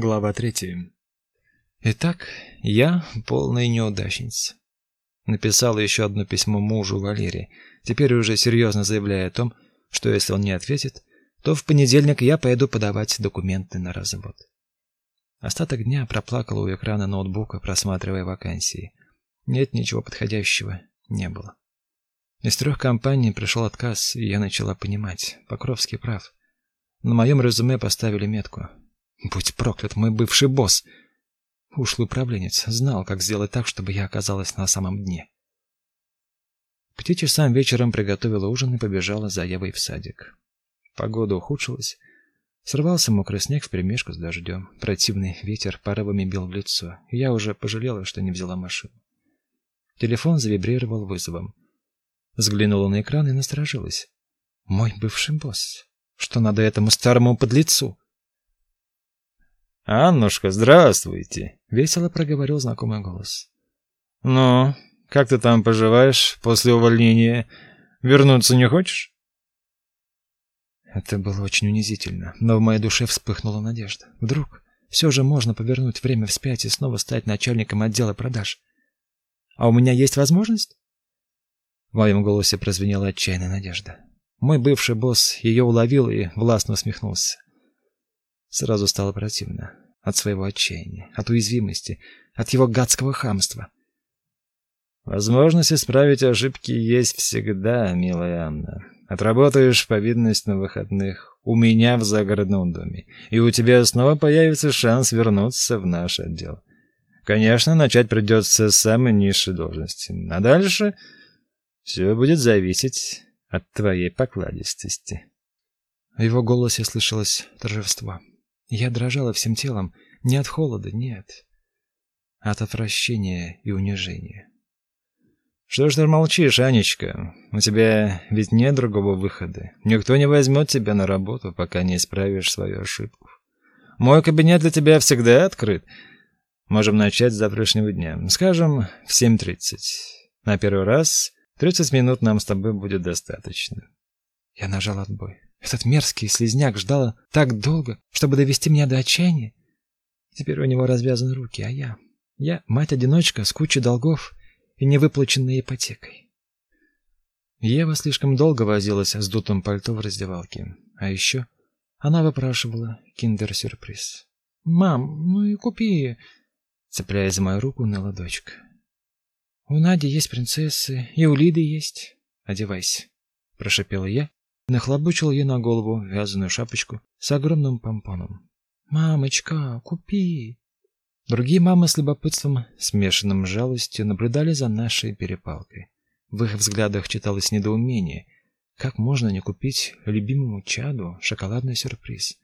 Глава третья. Итак, я полная неудачница. Написала еще одно письмо мужу Валерии, теперь уже серьезно заявляя о том, что если он не ответит, то в понедельник я пойду подавать документы на развод. Остаток дня проплакала у экрана ноутбука, просматривая вакансии. Нет ничего подходящего, не было. Из трех компаний пришел отказ, и я начала понимать, Покровский прав. На моем резюме поставили метку Будь проклят мой бывший босс. Ушлый управленец знал, как сделать так, чтобы я оказалась на самом дне. К пяти часам вечером приготовила ужин и побежала за Евой в садик. Погода ухудшилась. Срывался мокрый снег вперемешку с дождем. Противный ветер порывами бил в лицо. Я уже пожалела, что не взяла машину. Телефон завибрировал вызовом. Взглянула на экран и насторожилась. Мой бывший босс. Что надо этому старому подлецу? «Аннушка, здравствуйте!» — весело проговорил знакомый голос. «Ну, как ты там поживаешь после увольнения? Вернуться не хочешь?» Это было очень унизительно, но в моей душе вспыхнула надежда. Вдруг все же можно повернуть время вспять и снова стать начальником отдела продаж. А у меня есть возможность? В моем голосе прозвенела отчаянная надежда. Мой бывший босс ее уловил и властно усмехнулся. Сразу стало противно. От своего отчаяния, от уязвимости, от его гадского хамства. Возможность исправить ошибки есть всегда, милая Анна. Отработаешь повинность на выходных у меня в загородном доме, и у тебя снова появится шанс вернуться в наш отдел. Конечно, начать придется с самой низшей должности, а дальше все будет зависеть от твоей покладистости. В его голосе слышалось торжество. Я дрожала всем телом, не от холода, нет, а от отвращения и унижения. Что ж ты молчишь, Анечка? У тебя ведь нет другого выхода. Никто не возьмет тебя на работу, пока не исправишь свою ошибку. Мой кабинет для тебя всегда открыт. Можем начать с завтрашнего дня. Скажем, в 7:30. На первый раз 30 минут нам с тобой будет достаточно. Я нажал отбой. Этот мерзкий слизняк ждал так долго, чтобы довести меня до отчаяния. Теперь у него развязаны руки, а я... Я мать-одиночка с кучей долгов и невыплаченной ипотекой. Ева слишком долго возилась с дутым пальто в раздевалке. А еще она выпрашивала киндер-сюрприз. «Мам, ну и купи!» Цепляя за мою руку, ныла дочка. «У Нади есть принцессы, и у Лиды есть. Одевайся!» Прошипела я Нахлобучил ей на голову вязаную шапочку с огромным помпоном. «Мамочка, купи!» Другие мамы с любопытством, смешанным с жалостью, наблюдали за нашей перепалкой. В их взглядах читалось недоумение. Как можно не купить любимому чаду шоколадный сюрприз?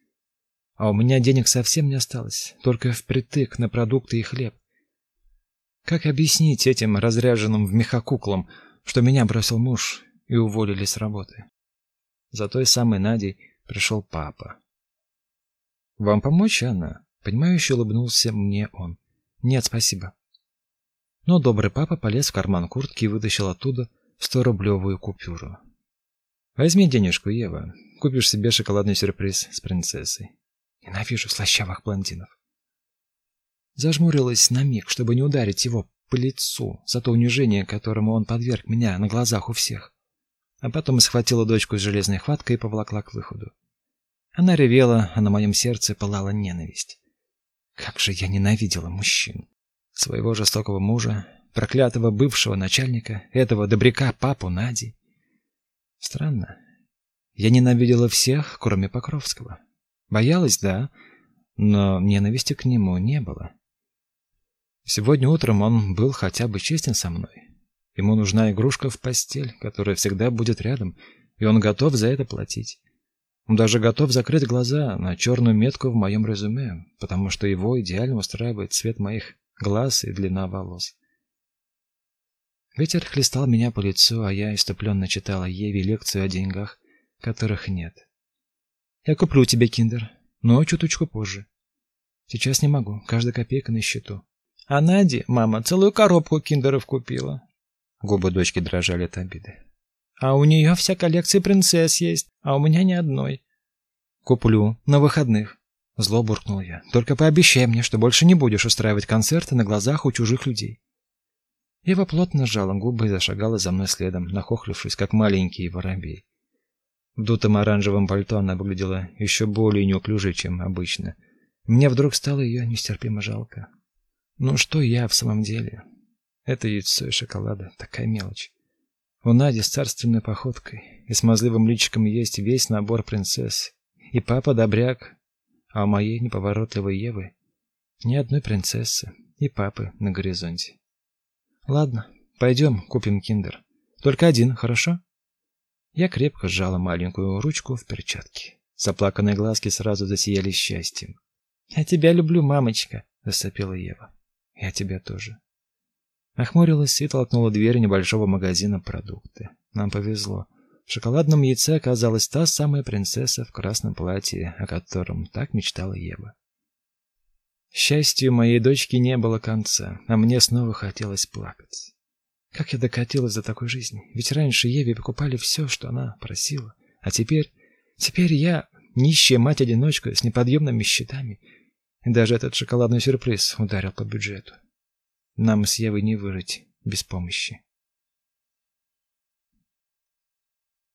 А у меня денег совсем не осталось, только впритык на продукты и хлеб. Как объяснить этим разряженным в меха куклам, что меня бросил муж и уволили с работы? За той самой Надей пришел папа. «Вам помочь, Анна?» Понимающе улыбнулся мне он. «Нет, спасибо». Но добрый папа полез в карман куртки и вытащил оттуда сто-рублевую купюру. «Возьми денежку, Ева. Купишь себе шоколадный сюрприз с принцессой. Ненавижу слащавых блондинов». Зажмурилась на миг, чтобы не ударить его по лицу за то унижение, которому он подверг меня на глазах у всех а потом схватила дочку с железной хваткой и поволокла к выходу. Она ревела, а на моем сердце пылала ненависть. Как же я ненавидела мужчин. Своего жестокого мужа, проклятого бывшего начальника, этого добряка папу Нади. Странно. Я ненавидела всех, кроме Покровского. Боялась, да, но ненависти к нему не было. Сегодня утром он был хотя бы честен со мной. Ему нужна игрушка в постель, которая всегда будет рядом, и он готов за это платить. Он даже готов закрыть глаза на черную метку в моем резюме, потому что его идеально устраивает цвет моих глаз и длина волос. Ветер хлестал меня по лицу, а я иступленно читала Еве лекцию о деньгах, которых нет. Я куплю тебе киндер, но чуточку позже. Сейчас не могу, каждая копейка на счету. А Наде мама целую коробку киндеров купила. Губы дочки дрожали от обиды. А у нее вся коллекция принцесс есть, а у меня ни одной. Куплю на выходных. Зло буркнул я. Только пообещай мне, что больше не будешь устраивать концерты на глазах у чужих людей. Ева плотно сжала губы и зашагала за мной следом, нахохлившись, как маленький воробей. В дутом оранжевом пальто она выглядела еще более неуклюжей, чем обычно. Мне вдруг стало ее нестерпимо жалко. Ну что я в самом деле? Это яйцо и шоколада, такая мелочь. У Нади с царственной походкой и смазливым личиком есть весь набор принцесс. И папа добряк, а у моей неповоротливой Евы ни одной принцессы и папы на горизонте. Ладно, пойдем купим киндер. Только один, хорошо? Я крепко сжала маленькую ручку в перчатке. Заплаканные глазки сразу засияли счастьем. «Я тебя люблю, мамочка», — засопела Ева. «Я тебя тоже». Нахмурилась и толкнула дверь небольшого магазина продукты. Нам повезло. В шоколадном яйце оказалась та самая принцесса в красном платье, о котором так мечтала Ева. Счастью моей дочки не было конца, а мне снова хотелось плакать. Как я докатилась до такой жизни? Ведь раньше Еве покупали все, что она просила, а теперь... Теперь я нищая мать-одиночка с неподъемными счетами. И даже этот шоколадный сюрприз ударил по бюджету. Нам с Евой не выжить без помощи.